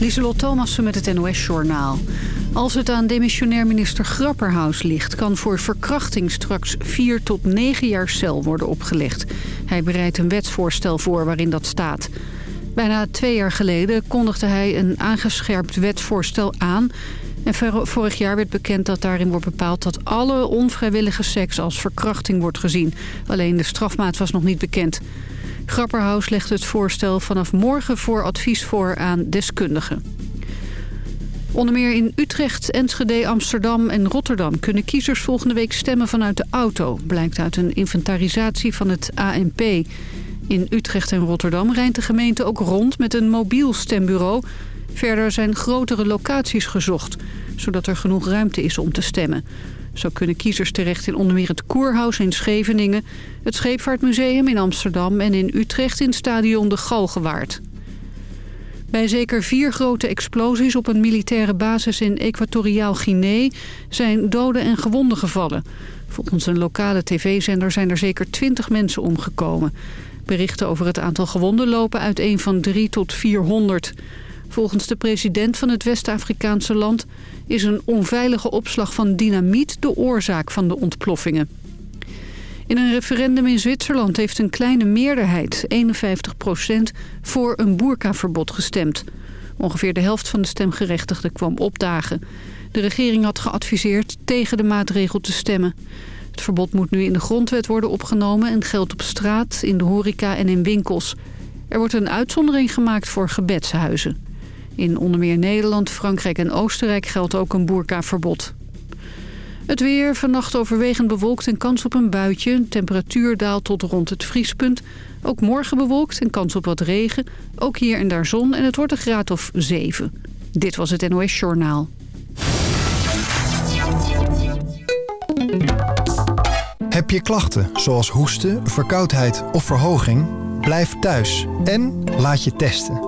Lieselot Thomassen met het NOS-journaal. Als het aan demissionair minister Grapperhaus ligt... kan voor verkrachting straks 4 tot 9 jaar cel worden opgelegd. Hij bereidt een wetsvoorstel voor waarin dat staat. Bijna twee jaar geleden kondigde hij een aangescherpt wetsvoorstel aan... En vorig jaar werd bekend dat daarin wordt bepaald dat alle onvrijwillige seks als verkrachting wordt gezien. Alleen de strafmaat was nog niet bekend. Grapperhaus legt het voorstel vanaf morgen voor advies voor aan deskundigen. Onder meer in Utrecht, Enschede, Amsterdam en Rotterdam... kunnen kiezers volgende week stemmen vanuit de auto. Blijkt uit een inventarisatie van het ANP. In Utrecht en Rotterdam rijdt de gemeente ook rond met een mobiel stembureau. Verder zijn grotere locaties gezocht... zodat er genoeg ruimte is om te stemmen. Zo kunnen kiezers terecht in onder meer het Koerhuis in Scheveningen... het Scheepvaartmuseum in Amsterdam en in Utrecht in stadion De Galgenwaard. Bij zeker vier grote explosies op een militaire basis in Equatoriaal Guinea... zijn doden en gewonden gevallen. Volgens een lokale tv-zender zijn er zeker twintig mensen omgekomen. Berichten over het aantal gewonden lopen uit een van 3 tot 400. Volgens de president van het West-Afrikaanse land is een onveilige opslag van dynamiet de oorzaak van de ontploffingen. In een referendum in Zwitserland heeft een kleine meerderheid, 51% voor een boerkaverbod gestemd. Ongeveer de helft van de stemgerechtigden kwam opdagen. De regering had geadviseerd tegen de maatregel te stemmen. Het verbod moet nu in de grondwet worden opgenomen en geldt op straat, in de horeca en in winkels. Er wordt een uitzondering gemaakt voor gebedshuizen. In onder meer Nederland, Frankrijk en Oostenrijk geldt ook een boerkaverbod. Het weer, vannacht overwegend bewolkt en kans op een buitje. Temperatuur daalt tot rond het vriespunt. Ook morgen bewolkt en kans op wat regen. Ook hier en daar zon en het wordt een graad of 7. Dit was het NOS Journaal. Heb je klachten zoals hoesten, verkoudheid of verhoging? Blijf thuis en laat je testen.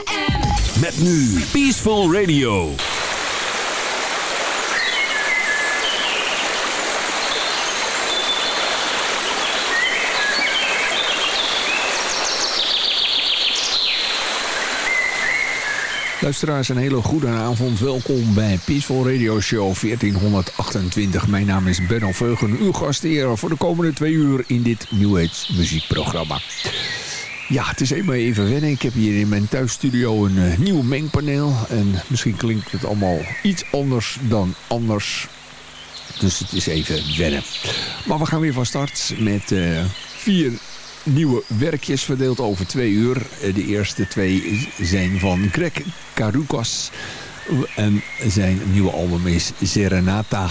Met nu Peaceful Radio. Luisteraars, een hele goede avond. Welkom bij Peaceful Radio Show 1428. Mijn naam is Benno Veugen, uw gastheer voor de komende twee uur in dit New Age muziekprogramma. Ja, het is even wennen. Ik heb hier in mijn thuisstudio een uh, nieuw mengpaneel. En misschien klinkt het allemaal iets anders dan anders. Dus het is even wennen. Maar we gaan weer van start met uh, vier nieuwe werkjes verdeeld over twee uur. Eh, de eerste twee zijn van Greg Carucas. En zijn nieuwe album is Serenata.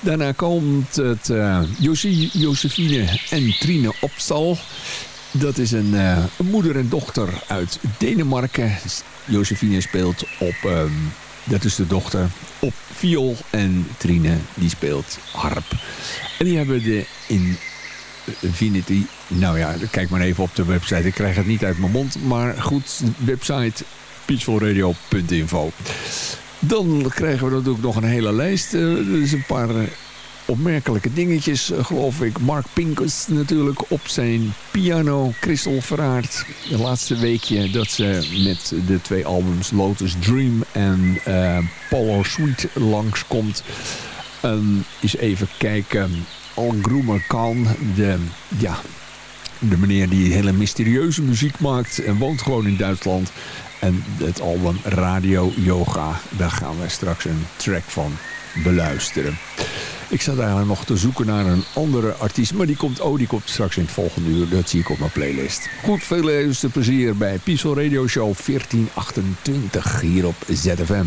Daarna komt het uh, Josephine en Trine Opstal. Dat is een, uh, een, moeder en dochter uit Denemarken. Josephine speelt op, um, dat is de dochter, op viool. En Trine die speelt harp. En die hebben de Infinity... Nou ja, kijk maar even op de website. Ik krijg het niet uit mijn mond. Maar goed, website peacefulradio.info. Dan krijgen we natuurlijk nog een hele lijst. Uh, er is een paar opmerkelijke dingetjes, eh, geloof ik. Mark Pincus natuurlijk op zijn piano. Crystal Verraard, de laatste weekje dat ze met de twee albums Lotus Dream en uh, Polar Sweet langskomt. Um, eens even kijken. Al Groomer Khan, de, ja, de meneer die hele mysterieuze muziek maakt en woont gewoon in Duitsland. En het album Radio Yoga, daar gaan we straks een track van beluisteren. Ik zat eigenlijk nog te zoeken naar een andere artiest. Maar die komt, oh, die komt straks in het volgende uur. Dat zie ik op mijn playlist. Goed, veel plezier bij Peaceful Radio Show 1428 hier op ZFM.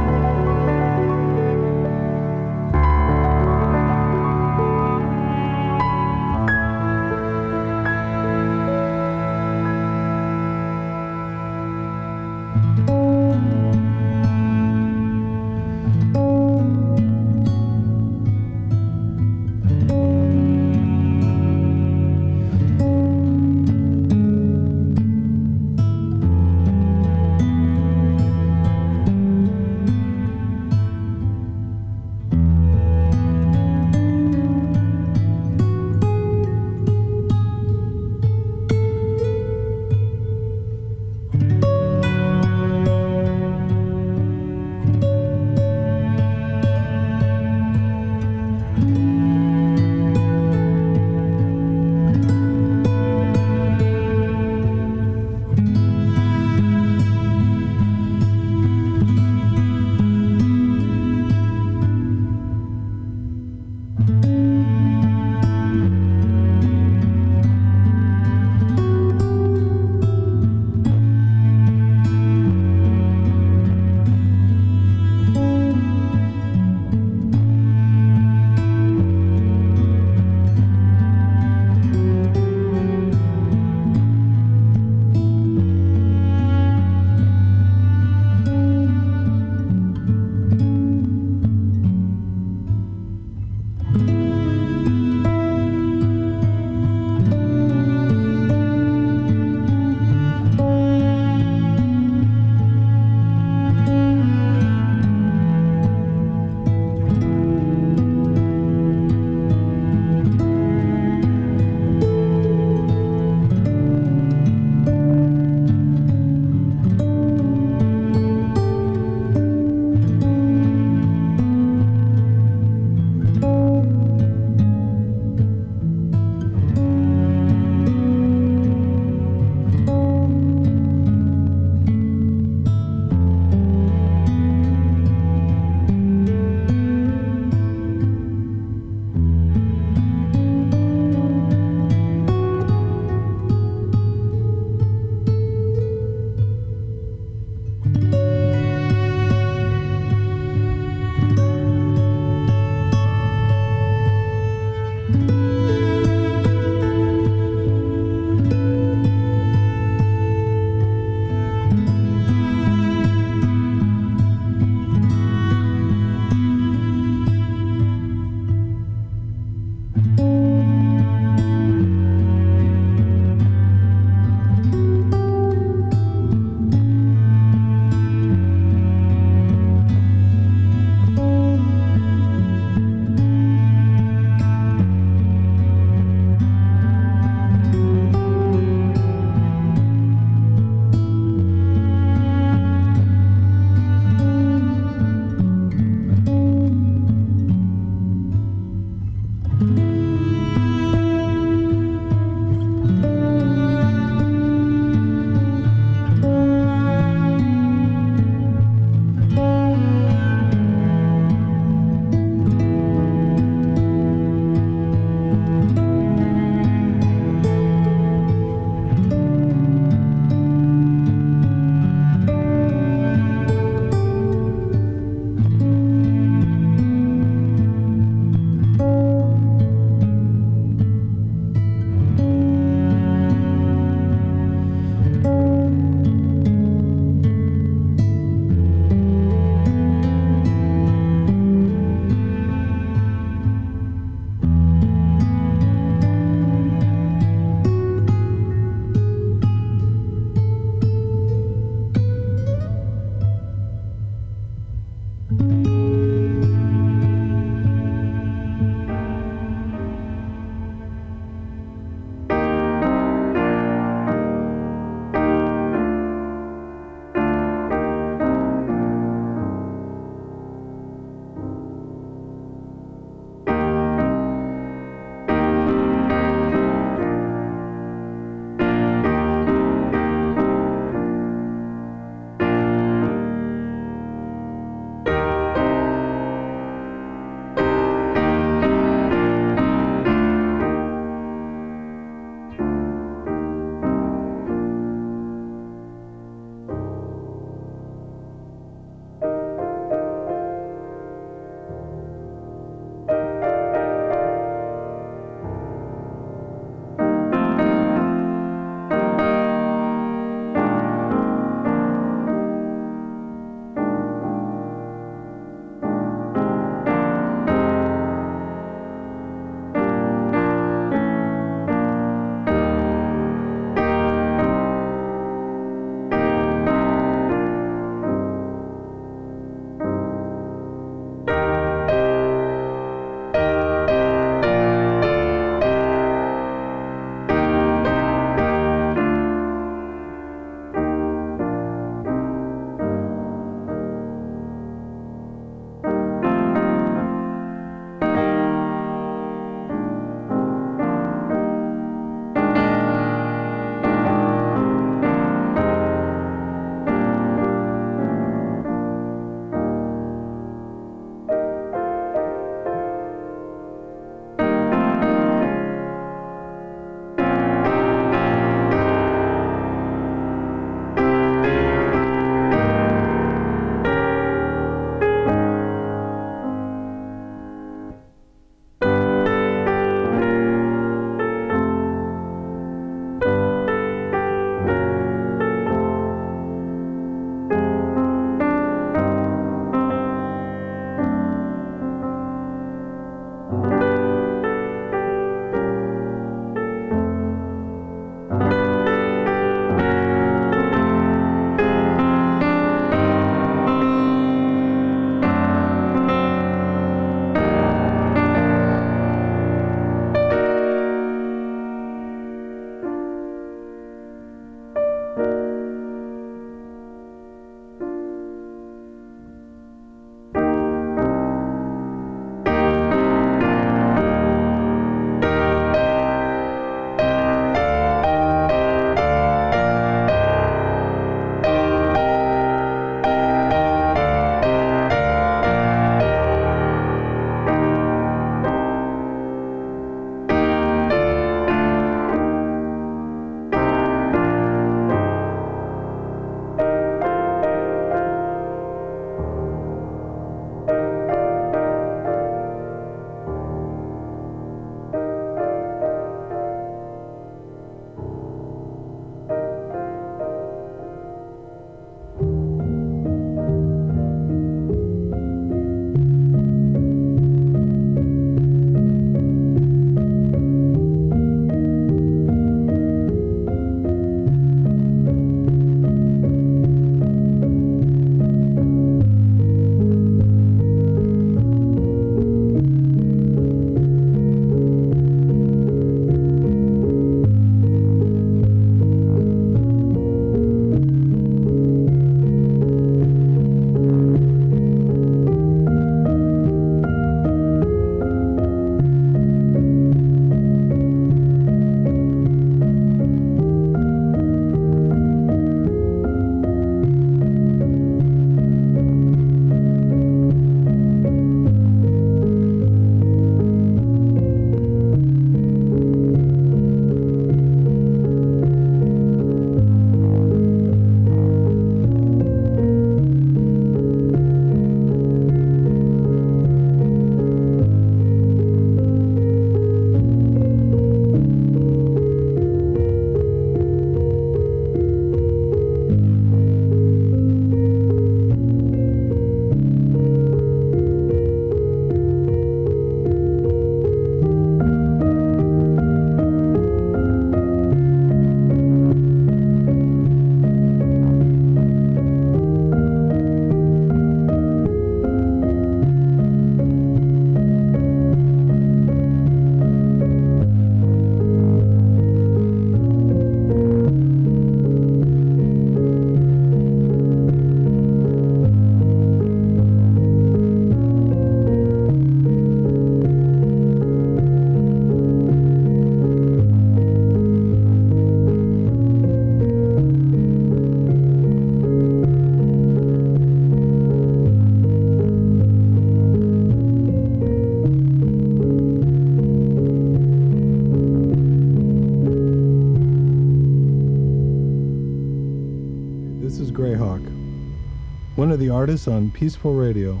On Peaceful Radio.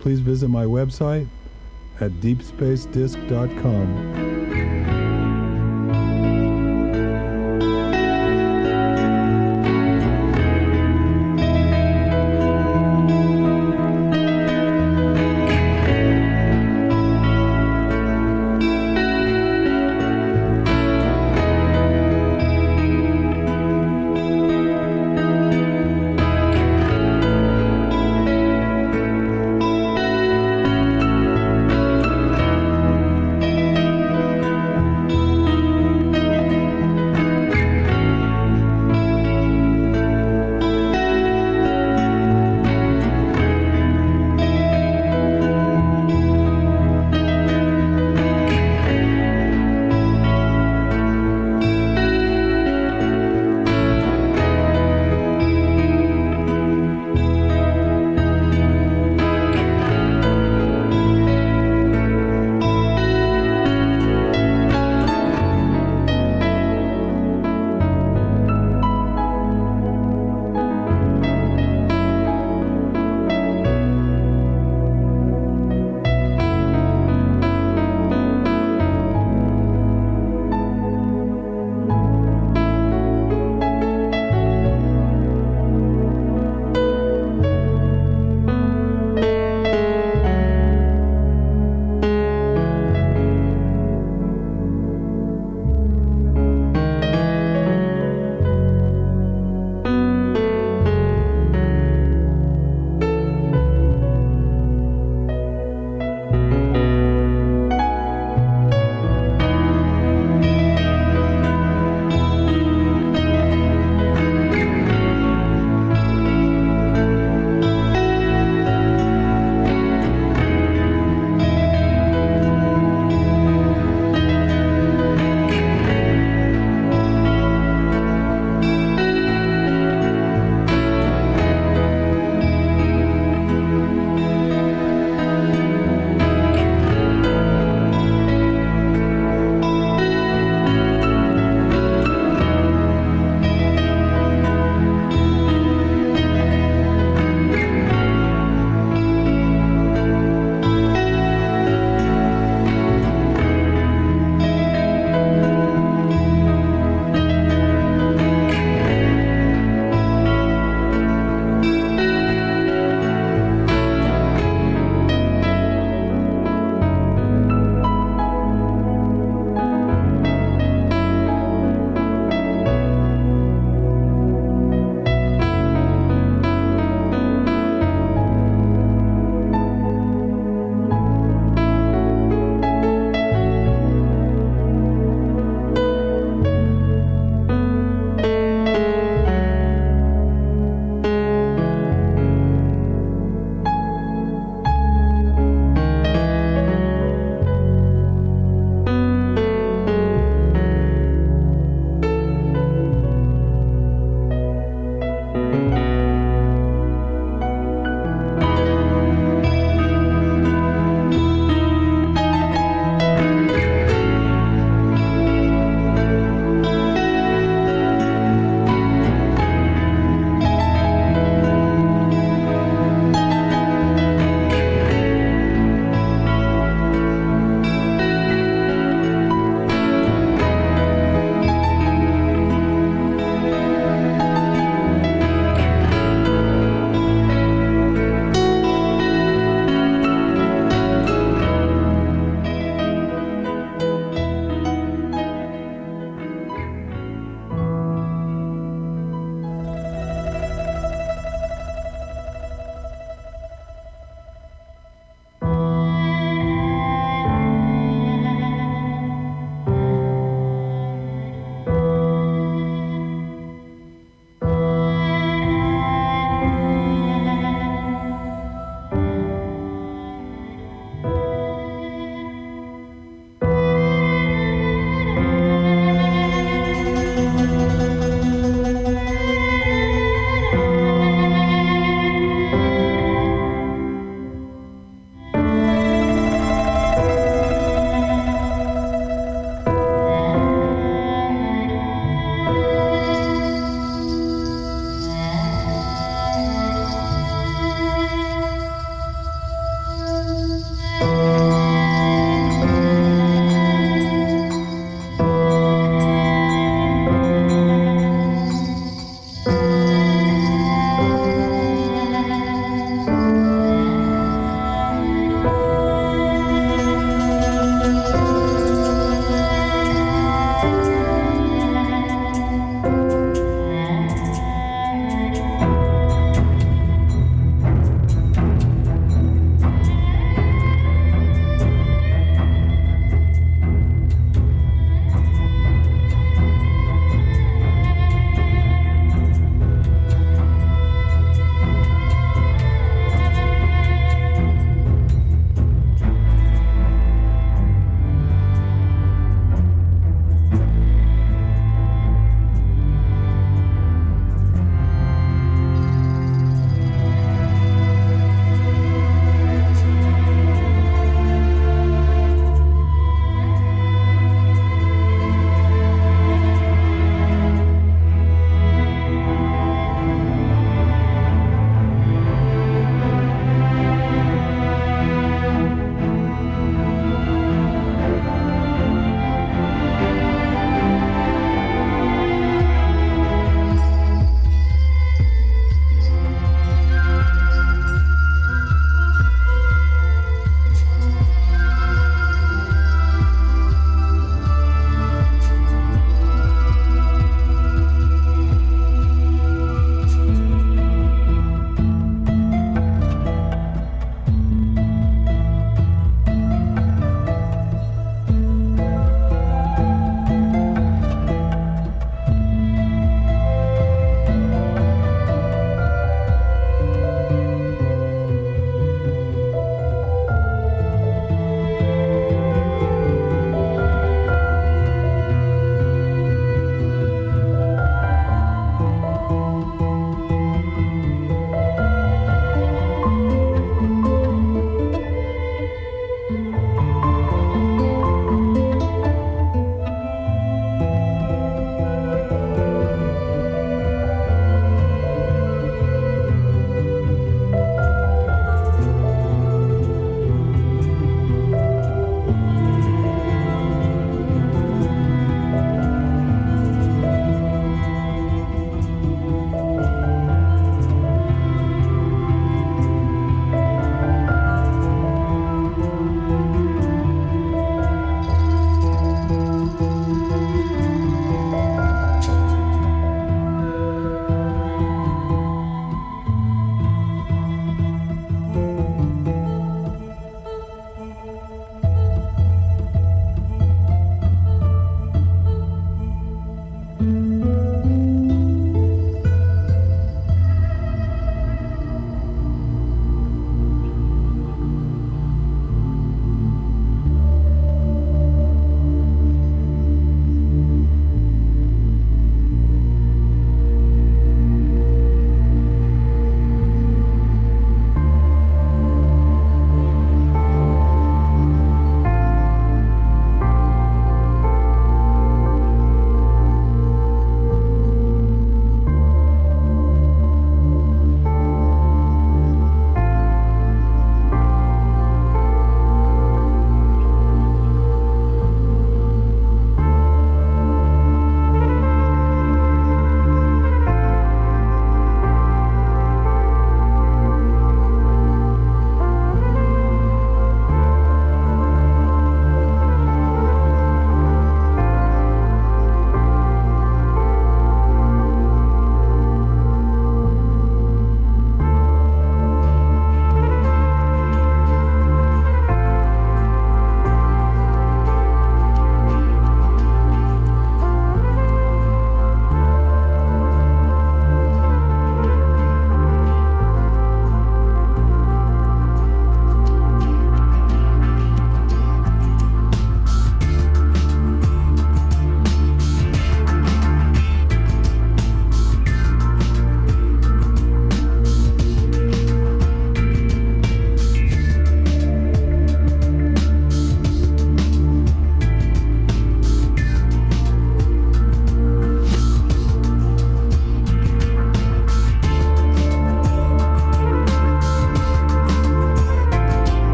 Please visit my website at deepspacedisc.com.